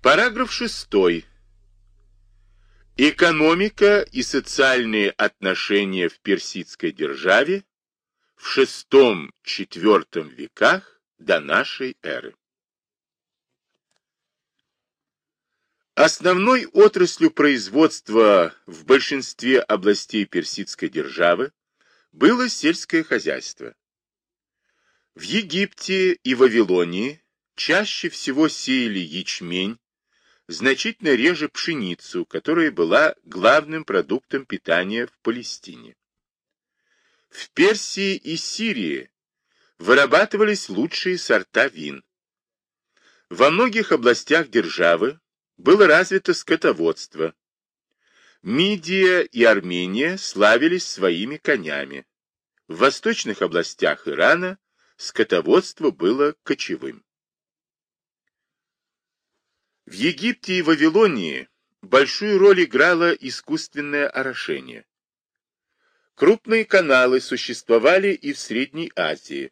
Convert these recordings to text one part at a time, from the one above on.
Параграф 6. Экономика и социальные отношения в персидской державе в VI-IV веках до нашей эры. Основной отраслью производства в большинстве областей персидской державы было сельское хозяйство. В Египте и Вавилонии чаще всего сеяли ячмень, значительно реже пшеницу, которая была главным продуктом питания в Палестине. В Персии и Сирии вырабатывались лучшие сорта вин. Во многих областях державы было развито скотоводство. Мидия и Армения славились своими конями. В восточных областях Ирана скотоводство было кочевым. В Египте и Вавилонии большую роль играло искусственное орошение. Крупные каналы существовали и в Средней Азии.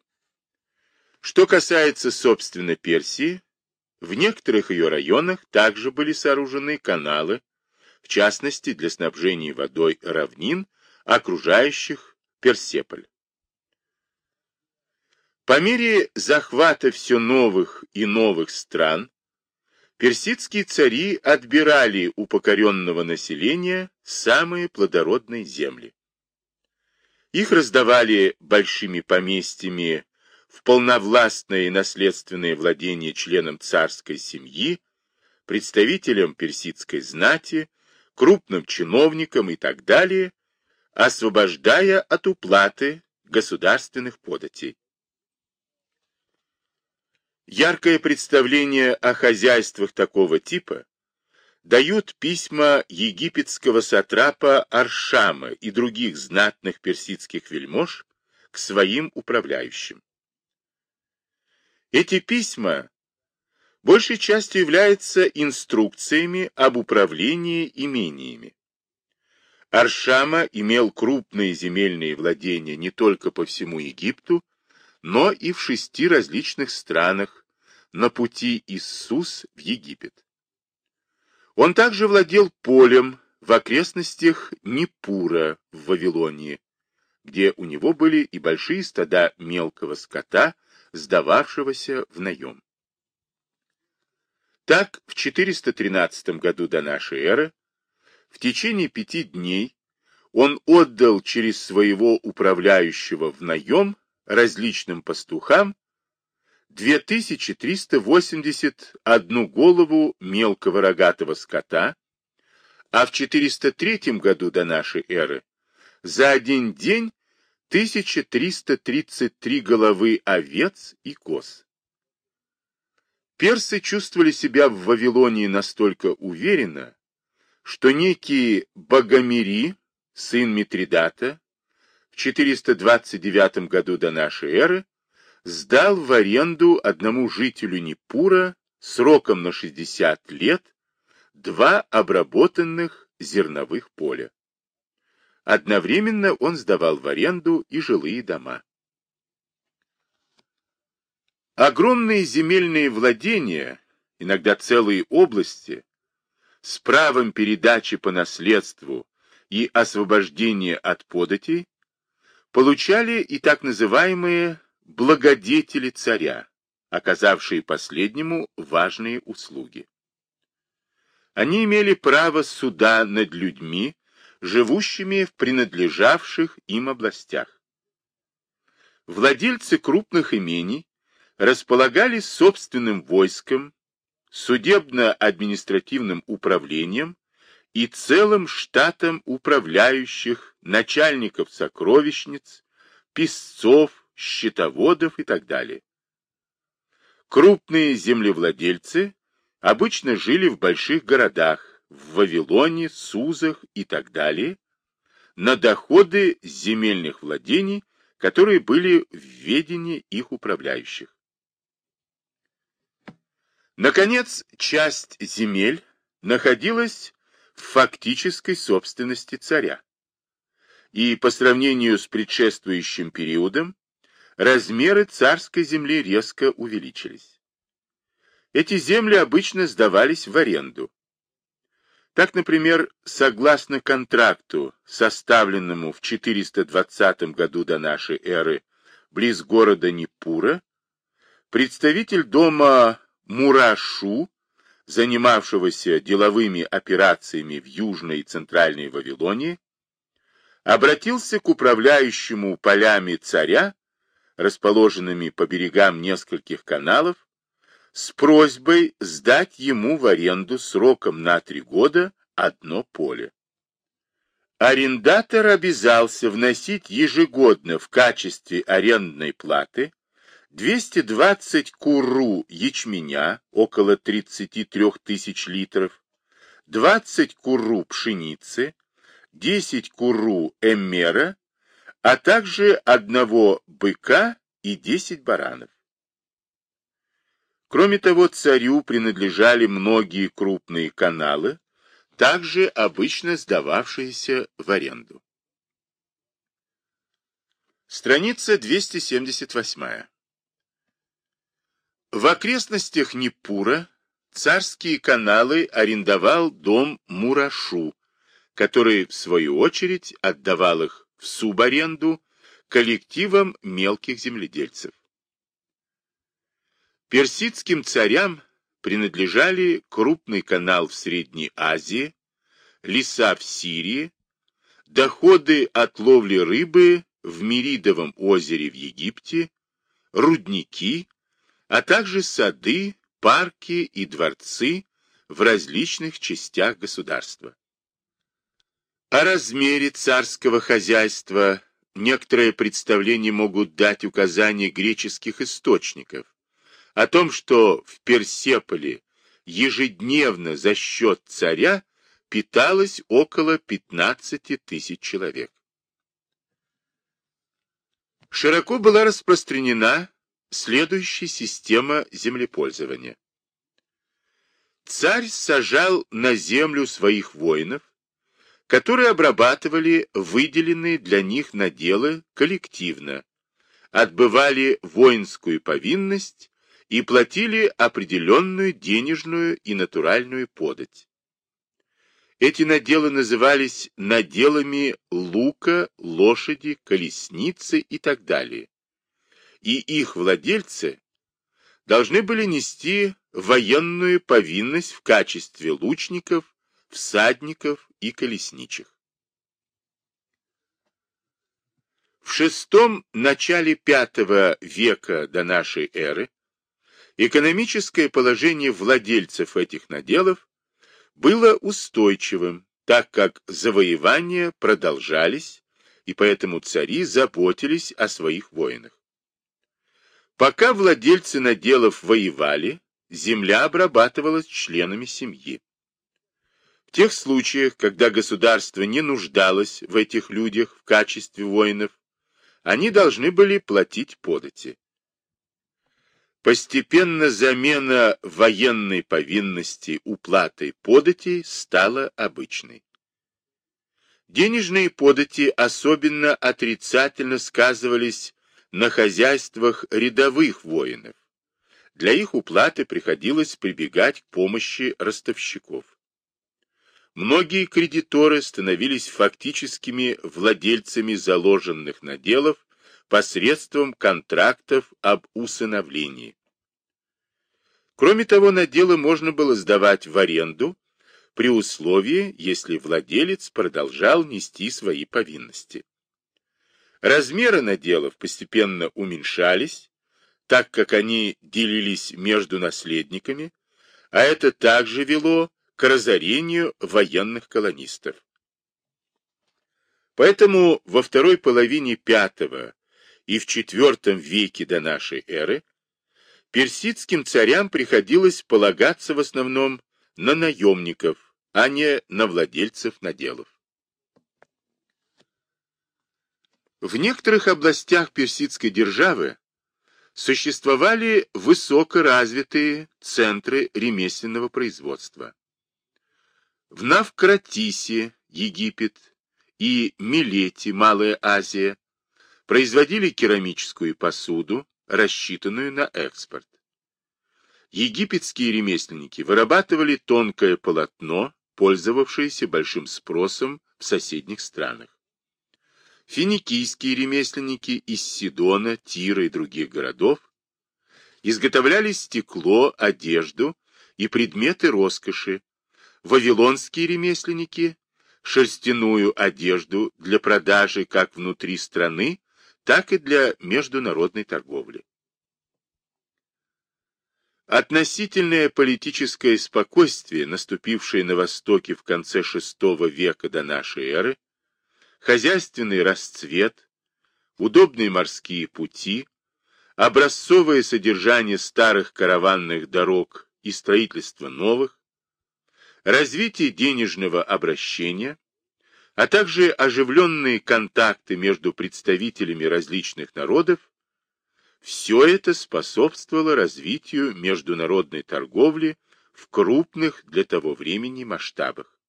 Что касается, собственно, Персии, в некоторых ее районах также были сооружены каналы, в частности для снабжения водой равнин, окружающих Персеполь. По мере захвата все новых и новых стран, персидские цари отбирали у покоренного населения самые плодородные земли. Их раздавали большими поместьями в полновластное и наследственное владение членам царской семьи, представителям персидской знати, крупным чиновникам и так далее, освобождая от уплаты государственных податей. Яркое представление о хозяйствах такого типа дают письма египетского сатрапа Аршама и других знатных персидских вельмож к своим управляющим. Эти письма большей частью являются инструкциями об управлении имениями. Аршама имел крупные земельные владения не только по всему Египту, но и в шести различных странах на пути из Сус в Египет. Он также владел полем в окрестностях Непура в Вавилонии, где у него были и большие стада мелкого скота, сдававшегося в наем. Так, в 413 году до нашей эры, в течение пяти дней он отдал через своего управляющего в наем различным пастухам 2381 голову мелкого рогатого скота, а в 403 году до нашей эры за один день 1333 головы овец и коз. Персы чувствовали себя в Вавилонии настолько уверенно, что некий Богомери, сын Митридата, 429 году до нашей эры сдал в аренду одному жителю Непура сроком на 60 лет два обработанных зерновых поля. Одновременно он сдавал в аренду и жилые дома. Огромные земельные владения, иногда целые области, с правом передачи по наследству и освобождения от податей, получали и так называемые благодетели царя, оказавшие последнему важные услуги. Они имели право суда над людьми, живущими в принадлежавших им областях. Владельцы крупных имений располагали собственным войском, судебно-административным управлением и целым штатом управляющих, начальников сокровищниц, писцов, счетоводов и так далее. Крупные землевладельцы обычно жили в больших городах, в Вавилоне, Сузах и так далее, на доходы земельных владений, которые были в ведении их управляющих. Наконец, часть земель находилась в фактической собственности царя. И по сравнению с предшествующим периодом, размеры царской земли резко увеличились. Эти земли обычно сдавались в аренду. Так, например, согласно контракту, составленному в 420 году до нашей эры близ города Нипура, представитель дома Мурашу, занимавшегося деловыми операциями в Южной и Центральной Вавилонии, обратился к управляющему полями царя, расположенными по берегам нескольких каналов, с просьбой сдать ему в аренду сроком на три года одно поле. Арендатор обязался вносить ежегодно в качестве арендной платы 220 куру ячменя, около 33 тысяч литров, 20 куру пшеницы, 10 куру эммера, а также одного быка и 10 баранов. Кроме того, царю принадлежали многие крупные каналы, также обычно сдававшиеся в аренду. Страница 278. В окрестностях Непура царские каналы арендовал дом Мурашу, который, в свою очередь, отдавал их в субаренду коллективам мелких земледельцев. Персидским царям принадлежали крупный канал в Средней Азии, леса в Сирии, доходы от ловли рыбы в Меридовом озере в Египте, рудники, а также сады, парки и дворцы в различных частях государства. О размере царского хозяйства некоторые представления могут дать указания греческих источников, о том, что в Персеполе ежедневно за счет царя питалось около 15 тысяч человек. Широко была распространена следующая система землепользования. Царь сажал на землю своих воинов, которые обрабатывали выделенные для них наделы коллективно, отбывали воинскую повинность и платили определенную денежную и натуральную подать. Эти наделы назывались наделами лука, лошади, колесницы и так далее. И их владельцы должны были нести военную повинность в качестве лучников, всадников и колесничих. В шестом начале пятого века до нашей эры Экономическое положение владельцев этих наделов было устойчивым, так как завоевания продолжались, и поэтому цари заботились о своих воинах. Пока владельцы наделов воевали, земля обрабатывалась членами семьи. В тех случаях, когда государство не нуждалось в этих людях в качестве воинов, они должны были платить подати. Постепенно замена военной повинности уплатой податей стала обычной. Денежные подати особенно отрицательно сказывались на хозяйствах рядовых воинов. Для их уплаты приходилось прибегать к помощи ростовщиков. Многие кредиторы становились фактическими владельцами заложенных наделов посредством контрактов об усыновлении. Кроме того, наделы можно было сдавать в аренду при условии, если владелец продолжал нести свои повинности. Размеры наделов постепенно уменьшались, так как они делились между наследниками, а это также вело к разорению военных колонистов. Поэтому во второй половине V и в IV веке до нашей эры персидским царям приходилось полагаться в основном на наемников, а не на владельцев наделов. В некоторых областях персидской державы существовали высокоразвитые центры ремесленного производства. В Навкратисе, Египет, и Милете, Малая Азия, производили керамическую посуду, рассчитанную на экспорт. египетские ремесленники вырабатывали тонкое полотно, пользовавшееся большим спросом в соседних странах. Финикийские ремесленники из Сидона, Тира и других городов изготовляли стекло, одежду и предметы роскоши, вавилонские ремесленники – шерстяную одежду для продажи как внутри страны, так и для международной торговли. Относительное политическое спокойствие, наступившее на Востоке в конце VI века до нашей эры, хозяйственный расцвет, удобные морские пути, образцовое содержание старых караванных дорог и строительство новых, развитие денежного обращения, а также оживленные контакты между представителями различных народов, все это способствовало развитию международной торговли в крупных для того времени масштабах.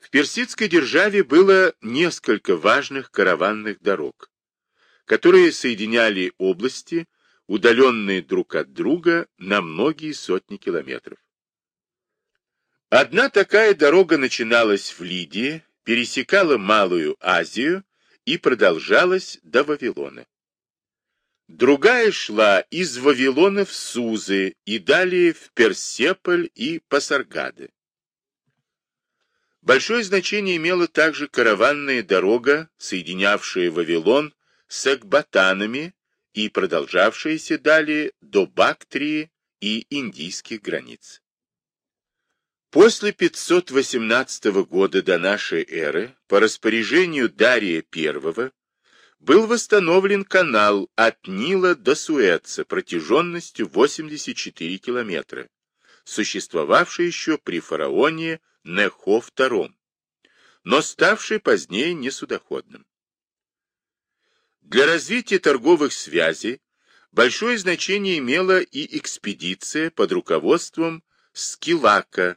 В персидской державе было несколько важных караванных дорог, которые соединяли области, удаленные друг от друга на многие сотни километров. Одна такая дорога начиналась в Лидии, пересекала Малую Азию и продолжалась до Вавилона. Другая шла из Вавилона в Сузы и далее в Персеполь и Пасаргады. Большое значение имела также караванная дорога, соединявшая Вавилон с Экбатанами и продолжавшаяся далее до Бактрии и индийских границ. После 518 года до нашей эры по распоряжению Дария I был восстановлен канал от Нила до Суэца протяженностью 84 километра, существовавший еще при фараоне Нехо II, но ставший позднее несудоходным. Для развития торговых связей большое значение имела и экспедиция под руководством Скилака,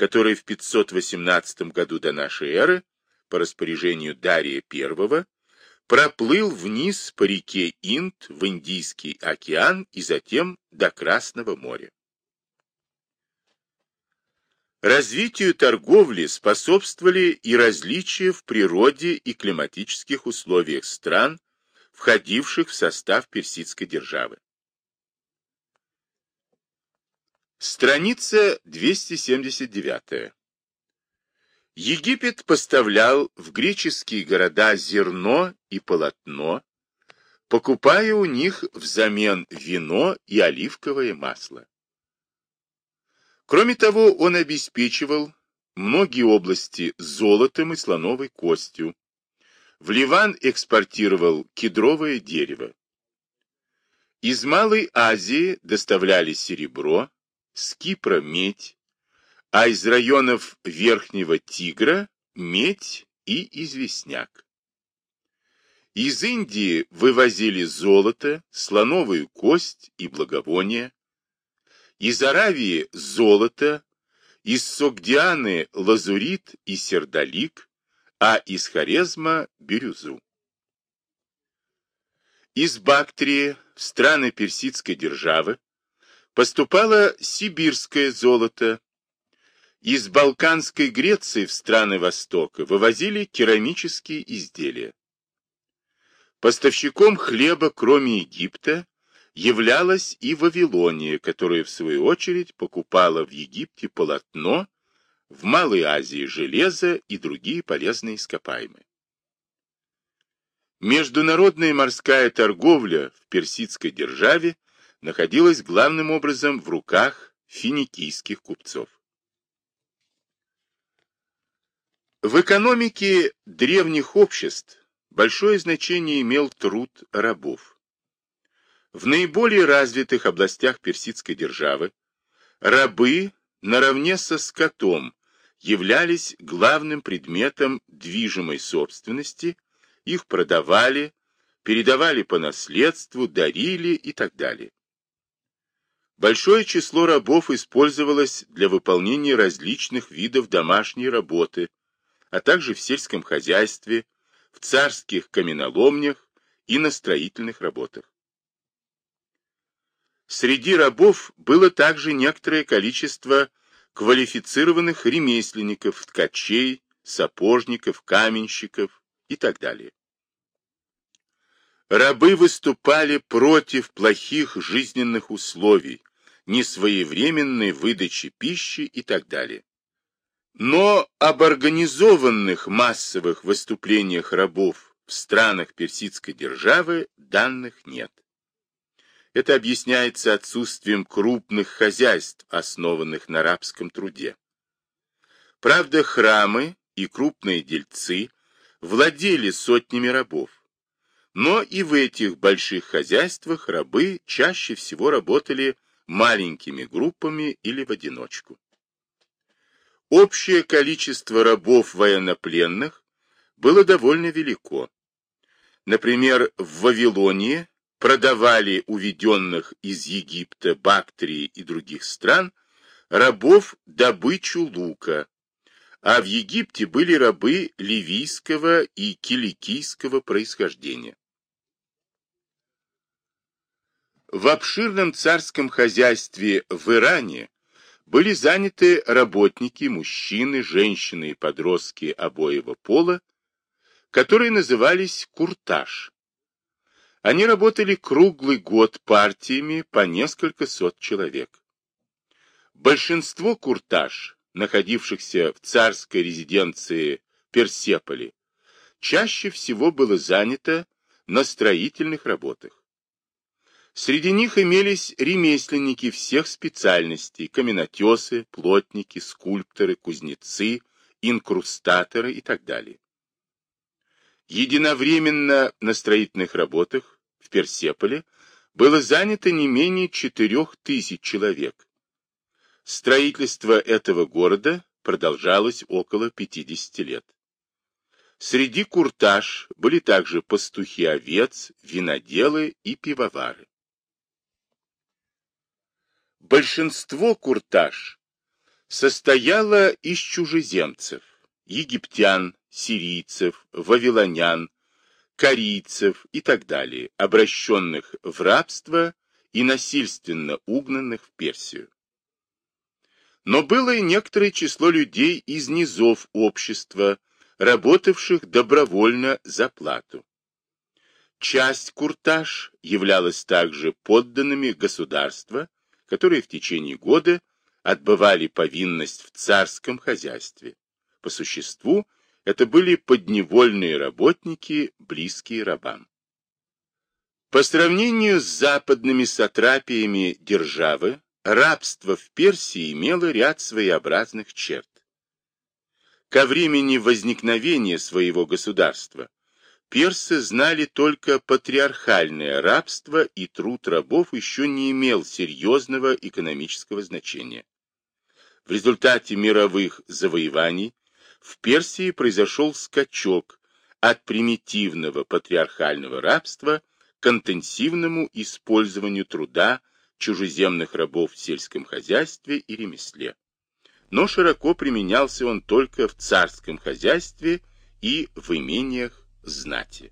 который в 518 году до нашей эры по распоряжению Дария I проплыл вниз по реке Инд в Индийский океан и затем до Красного моря. Развитию торговли способствовали и различия в природе и климатических условиях стран, входивших в состав персидской державы. Страница 279. Египет поставлял в греческие города зерно и полотно, покупая у них взамен вино и оливковое масло. Кроме того, он обеспечивал многие области золотом и слоновой костью. В Ливан экспортировал кедровое дерево. Из Малой Азии доставляли серебро, с Кипра медь, а из районов Верхнего Тигра медь и известняк. Из Индии вывозили золото, слоновую кость и благовония, из Аравии золото, из Согдианы лазурит и сердолик, а из Хорезма бирюзу. Из Бактрии в страны персидской державы поступало сибирское золото. Из Балканской Греции в страны Востока вывозили керамические изделия. Поставщиком хлеба, кроме Египта, являлась и Вавилония, которая, в свою очередь, покупала в Египте полотно, в Малой Азии железо и другие полезные ископаемые. Международная морская торговля в персидской державе находилась главным образом в руках финикийских купцов. В экономике древних обществ большое значение имел труд рабов. В наиболее развитых областях персидской державы рабы наравне со скотом являлись главным предметом движимой собственности, их продавали, передавали по наследству, дарили и так далее. Большое число рабов использовалось для выполнения различных видов домашней работы, а также в сельском хозяйстве, в царских каменоломнях и на строительных работах. Среди рабов было также некоторое количество квалифицированных ремесленников, ткачей, сапожников, каменщиков и так далее. Рабы выступали против плохих жизненных условий, несвоевременной выдачи пищи и так далее. Но об организованных массовых выступлениях рабов в странах персидской державы данных нет. Это объясняется отсутствием крупных хозяйств, основанных на рабском труде. Правда, храмы и крупные дельцы владели сотнями рабов. Но и в этих больших хозяйствах рабы чаще всего работали маленькими группами или в одиночку. Общее количество рабов военнопленных было довольно велико. Например, в Вавилонии продавали уведенных из Египта, Бактрии и других стран рабов добычу лука, а в Египте были рабы ливийского и киликийского происхождения. В обширном царском хозяйстве в Иране были заняты работники, мужчины, женщины и подростки обоего пола, которые назывались куртаж. Они работали круглый год партиями по несколько сот человек. Большинство куртаж, находившихся в царской резиденции Персеполи, чаще всего было занято на строительных работах. Среди них имелись ремесленники всех специальностей, каменотесы, плотники, скульпторы, кузнецы, инкрустаторы и так далее. Единовременно на строительных работах в Персеполе было занято не менее четырех тысяч человек. Строительство этого города продолжалось около 50 лет. Среди куртаж были также пастухи овец, виноделы и пивовары. Большинство куртаж состояло из чужеземцев, египтян, сирийцев, вавилонян, корейцев и так далее, обращенных в рабство и насильственно угнанных в Персию. Но было и некоторое число людей из низов общества, работавших добровольно за плату. Часть куртаж являлась также подданными государства, которые в течение года отбывали повинность в царском хозяйстве. По существу, это были подневольные работники, близкие рабам. По сравнению с западными сатрапиями державы, рабство в Персии имело ряд своеобразных черт. Ко времени возникновения своего государства Персы знали только патриархальное рабство, и труд рабов еще не имел серьезного экономического значения. В результате мировых завоеваний в Персии произошел скачок от примитивного патриархального рабства к интенсивному использованию труда чужеземных рабов в сельском хозяйстве и ремесле. Но широко применялся он только в царском хозяйстве и в имениях знати.